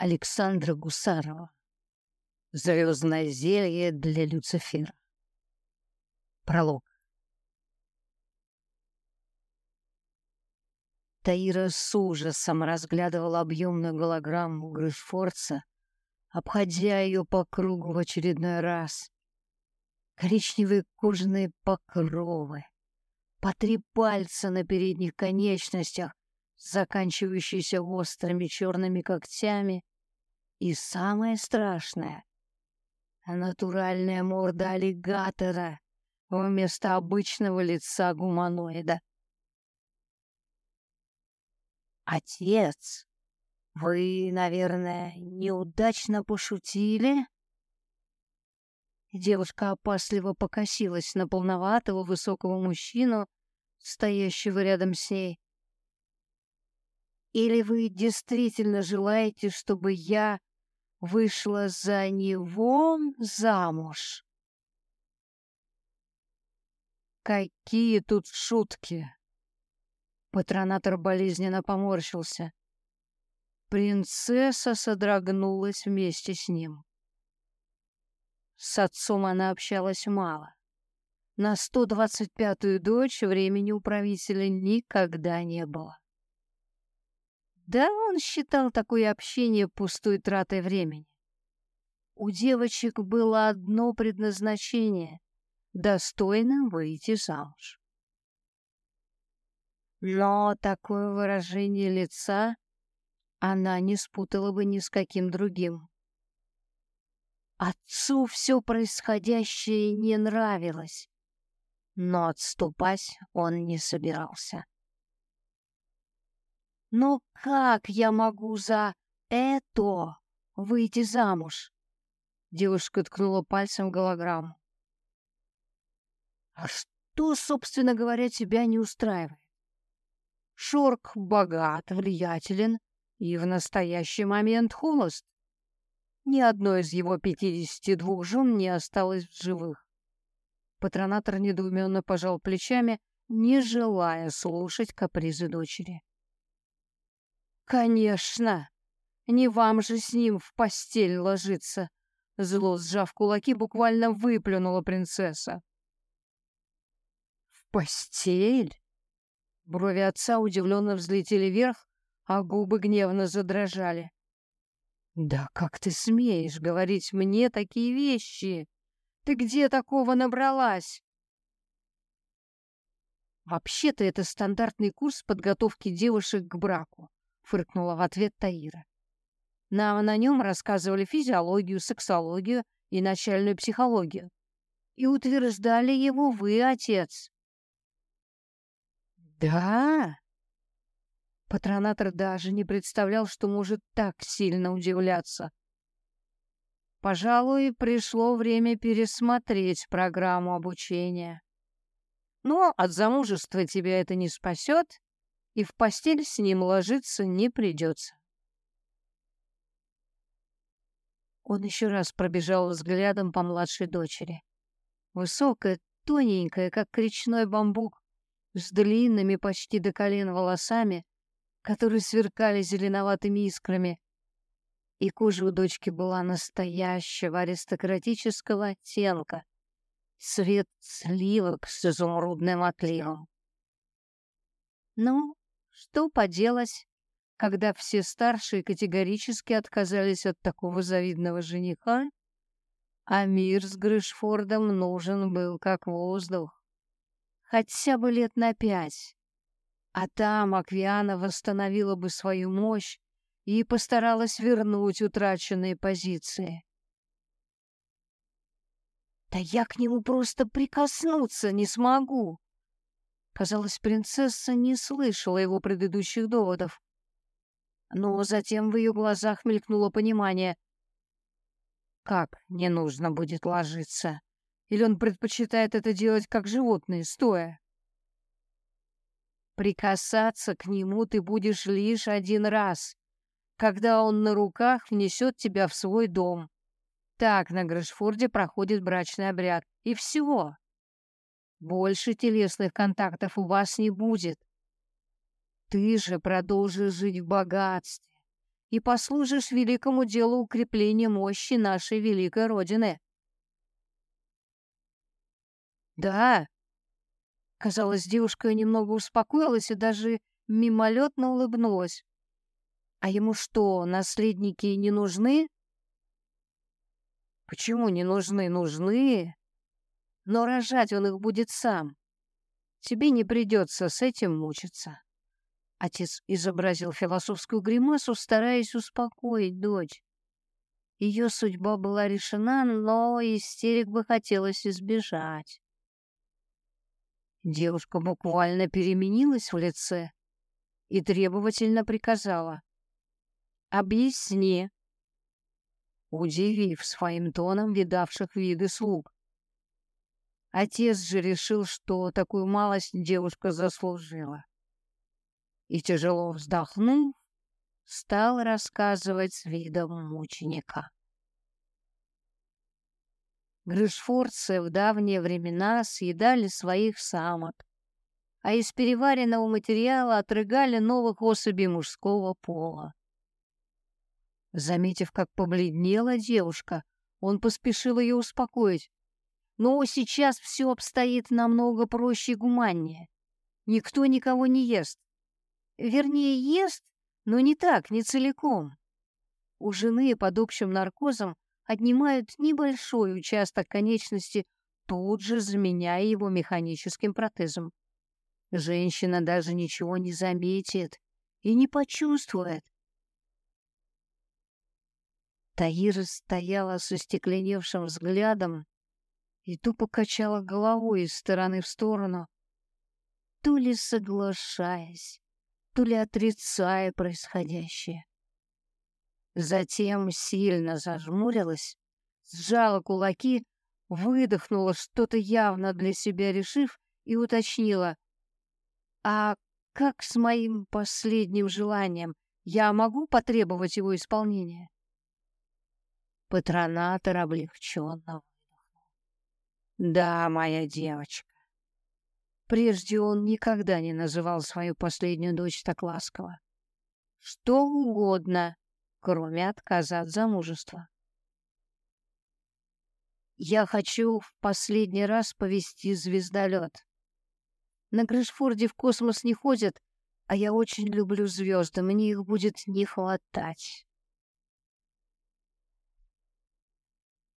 Александра Гусарова. Звездное зелье для Люцифера. Пролог. Таира с ужасом разглядывала объемную голограмму Грышфорца, обходя ее по кругу в очередной раз. Коричневые кожаные покровы, по три пальца на передних конечностях, заканчивающиеся острыми черными когтями, и самое страшное — натуральная морда аллигатора вместо обычного лица гуманоида. «Отец, вы, наверное, неудачно пошутили?» Девушка опасливо покосилась на полноватого высокого мужчину, стоящего рядом с ней. «Или вы действительно желаете, чтобы я вышла за него замуж. Какие тут шутки! Патронатор болезненно поморщился. Принцесса содрогнулась вместе с ним. С отцом она общалась мало. На 125-ю дочь времени у правителя никогда не было. Да, он считал такое общение пустой тратой времени. У девочек было одно предназначение — достойно выйти замуж. Но такое выражение лица она не спутала бы ни с каким другим. Отцу все происходящее не нравилось, но отступать он не собирался. Но как я могу за это выйти замуж? Девушка ткнула пальцем в голограмму. А что, собственно говоря, тебя не устраивает? Шорк богат, влиятелен и в настоящий момент холост. Ни одной из его пятидесяти двух жен не осталось в живых. Патронатор недоуменно пожал плечами, не желая слушать капризы дочери. Конечно. Не вам же с ним в постель ложиться. Зло сжав кулаки, буквально выплюнула принцесса. В постель? Брови отца удивленно взлетели вверх, а губы гневно задрожали. Да как ты смеешь говорить мне такие вещи? Ты где такого набралась? Вообще-то это стандартный курс подготовки девушек к браку фыркнула в ответ Таира. Нам на нем рассказывали физиологию, сексологию и начальную психологию. И утверждали его вы, отец. Да? Патронатор даже не представлял, что может так сильно удивляться. Пожалуй, пришло время пересмотреть программу обучения. Но от замужества тебя это не спасет, и в постель с ним ложиться не придется. Он еще раз пробежал взглядом по младшей дочери. Высокая, тоненькая, как речной бамбук, с длинными почти до колен волосами, которые сверкали зеленоватыми искрами. И кожа у дочки была настоящего аристократического оттенка, цвет сливок с изумрудным отливом. Ну, что поделать, когда все старшие категорически отказались от такого завидного жениха, а мир с Грышфордом нужен был как воздух. Хотя бы лет на пять. А там Аквиана восстановила бы свою мощь и постаралась вернуть утраченные позиции. Да я к нему просто прикоснуться не смогу. Казалось, принцесса не слышала его предыдущих доводов. Но затем в ее глазах мелькнуло понимание. Как не нужно будет ложиться? Или он предпочитает это делать как животные, стоя? Прикасаться к нему ты будешь лишь один раз, когда он на руках внесет тебя в свой дом. Так на Грэшфорде проходит брачный обряд. И всего. Больше телесных контактов у вас не будет. Ты же продолжишь жить в богатстве, и послужишь великому делу укрепления мощи нашей великой Родины. Да. Казалось, девушка немного успокоилась и даже мимолетно улыбнулась. А ему что, наследники не нужны? Почему не нужны? Нужны. Но рожать он их будет сам. Тебе не придется с этим мучиться. Отец изобразил философскую гримасу, стараясь успокоить дочь. Ее судьба была решена, но истерик бы хотелось избежать. Девушка буквально переменилась в лице и требовательно приказала. «Объясни», удивив своим тоном видавших виды слуг. Отец же решил, что такую малость девушка заслужила и, тяжело вздохнув, стал рассказывать с видом мученика. Грышфорцы в давние времена съедали своих самок, а из переваренного материала отрыгали новых особей мужского пола. Заметив, как побледнела девушка, он поспешил ее успокоить. Но сейчас все обстоит намного проще и гуманнее. Никто никого не ест. Вернее, ест, но не так, не целиком. У жены под общим наркозом отнимают небольшой участок конечности, тут же заменяя его механическим протезом. Женщина даже ничего не заметит и не почувствует. Таира стояла со стекленевшим взглядом и тупо качала головой из стороны в сторону, то ли соглашаясь, то ли отрицая происходящее. Затем сильно зажмурилась, сжала кулаки, выдохнула что-то явно для себя решив и уточнила. «А как с моим последним желанием? Я могу потребовать его исполнения?» Патронатор облегченно. «Да, моя девочка, Прежде он никогда не называл свою последнюю дочь так ласково. Что угодно, кроме отказа от замужества. Я хочу в последний раз повести звездолет. На Грышфорде в космос не ходят, а я очень люблю звезды, мне их будет не хватать.